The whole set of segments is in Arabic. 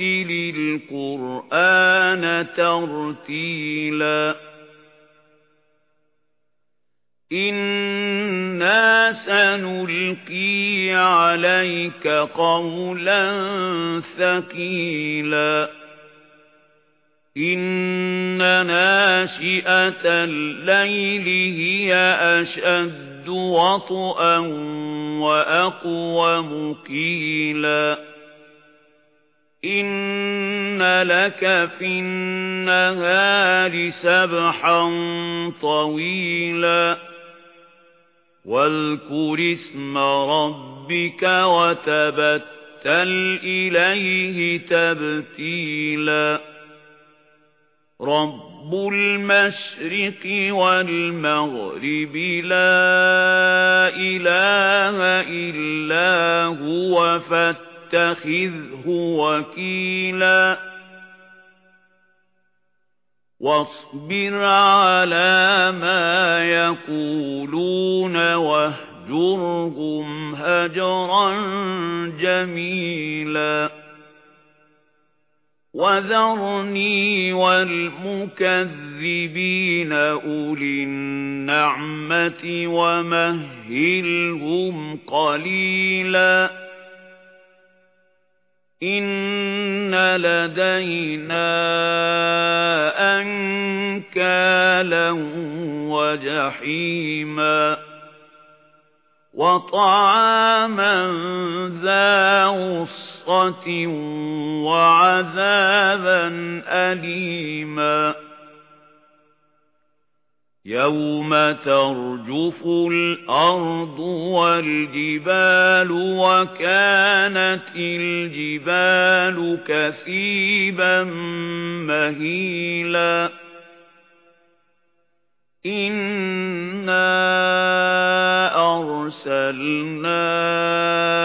الْقُرْآنَ تَرْتِيلًا. إِنَّا سَنُلْقِي عَلَيْكَ قَوْلًا ثَقِيلًا. إِنَّ نَاشِئَةَ اللَّيْلِ هِيَ أَشَدُّ وَطْئًا وَأَقْوَمُ قِيلًا إِنَّ لَكَ فِي النَّهَارِ سَبْحًا طَوِيلًا واذكر اسم ربك وتبتل إليه تبتيلا رب المشرق والمغرب لا إله إلا هو فاتخذه وكيلا. واصبر على ما يقولون واهجرهم هجرا جميلا. وذرني والمكذبين أولي النعمة ومهلهم قليلا. إِنَّ لَدَيْنَا أَنكَالًا وَجَحِيمًا وَطَعَامًا ذَا غُصَّةٍ وَعَذَابًا أَلِيمًا يَوْمَ تَرْجُفُ الْأَرْضُ وَالْجِبَالُ وَكَانَتِ الْجِبَالُ كَثِيبًا مَهِيلًا إِنَّا أَرْسَلْنَا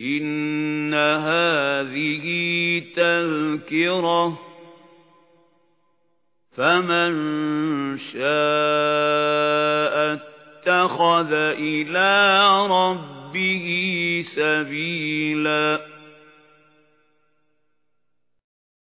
إِنَّ هَذِهِ تَذْكِرَةٌ فَمَن شَاءَ اتَّخَذَ إِلَى رَبِّهِ سَبِيلًا